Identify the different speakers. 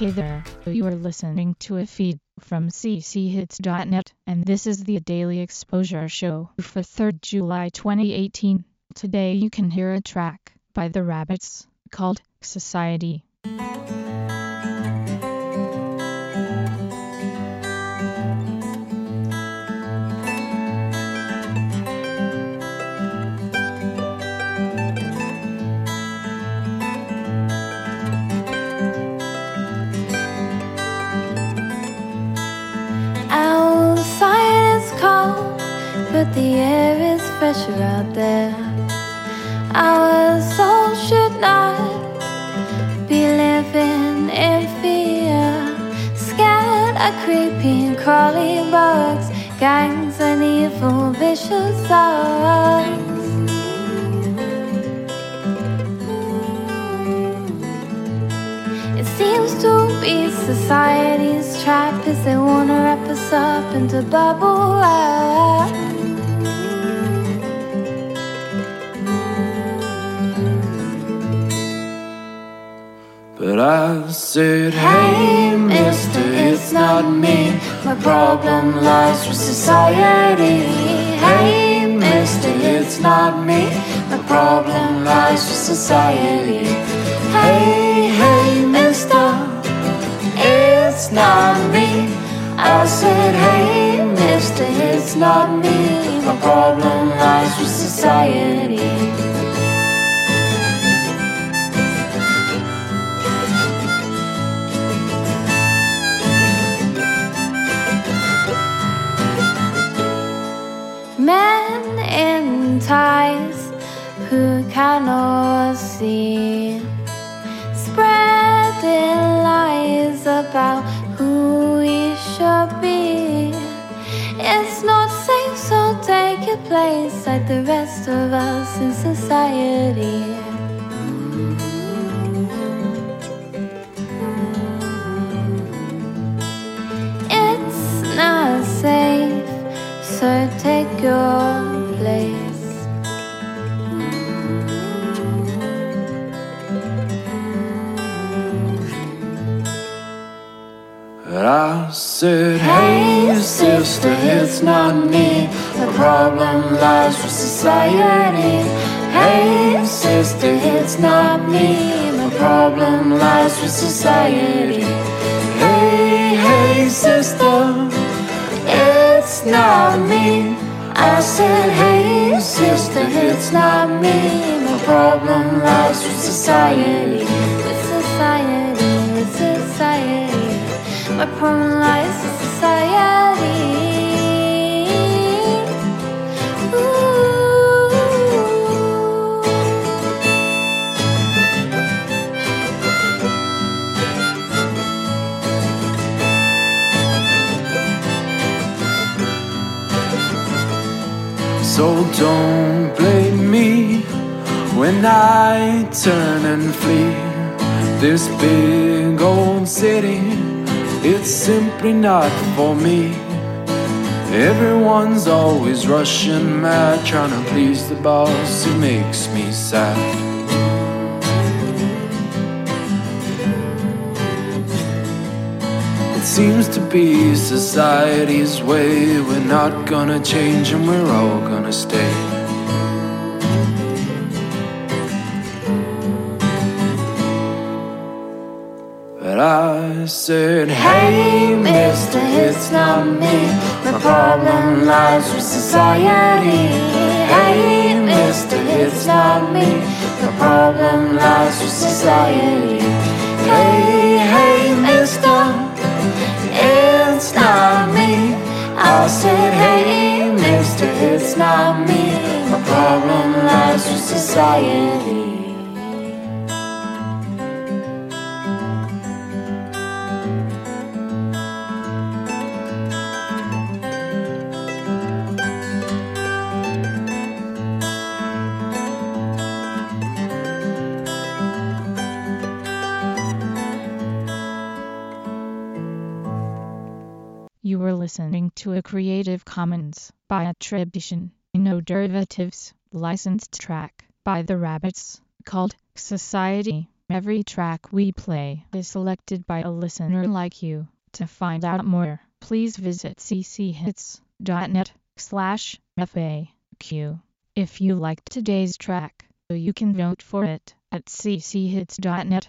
Speaker 1: Hey there, you are listening to a feed from cchits.net, and this is the Daily Exposure Show for 3rd July 2018. Today you can hear a track by The Rabbits called Society.
Speaker 2: But the air is fresher out there. Our soul should not be living in fear. Scared of creeping, crawling bugs, gangs, and evil, vicious souls. It seems to be society's trap as they wanna wrap us up into bubble wrap.
Speaker 3: But I said, Hey, mister, it's not me. My problem lies with society. Hey, mister, it's not me. My problem lies with society. Hey, hey, mister, it's not me. I said, Hey, mister, it's not me. My problem lies with society.
Speaker 2: In ties who cannot see, spreading lies about who we should be. It's not safe, so take your place like the rest of us in society. It's not safe, so take your
Speaker 3: I said, Hey, sister, it's not me. The problem lies with society. Hey, sister, it's not me. My problem lies with society. Hey, hey, sister, it's not me. I said, Hey, sister, it's not me. My problem lies with society.
Speaker 2: With society, with society. My problem lies with
Speaker 3: So don't blame me when I turn and flee this big old city. It's simply not for me. Everyone's always rushing mad, trying to please the boss. It makes me sad. It seems to be society's way. We're not gonna change and we're all gonna stay. But I said, Hey, mister, it's not me. The problem lies with society. Hey, mister, it's not me. The problem lies with society. Hey, it's not me. My problem lies with society.
Speaker 1: Listening to a Creative Commons by attribution, no derivatives, licensed track by The Rabbits called Society. Every track we play is selected by a listener like you. To find out more, please visit cchits.net slash FAQ. If you liked today's track, you can vote for it at cchits.net